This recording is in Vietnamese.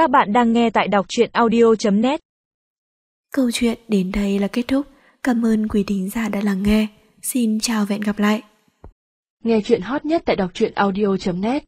Các bạn đang nghe tại đọc truyện audio.net Câu chuyện đến đây là kết thúc. Cảm ơn quý thính giả đã lắng nghe. Xin chào và hẹn gặp lại. Nghe chuyện hot nhất tại đọc truyện audio.net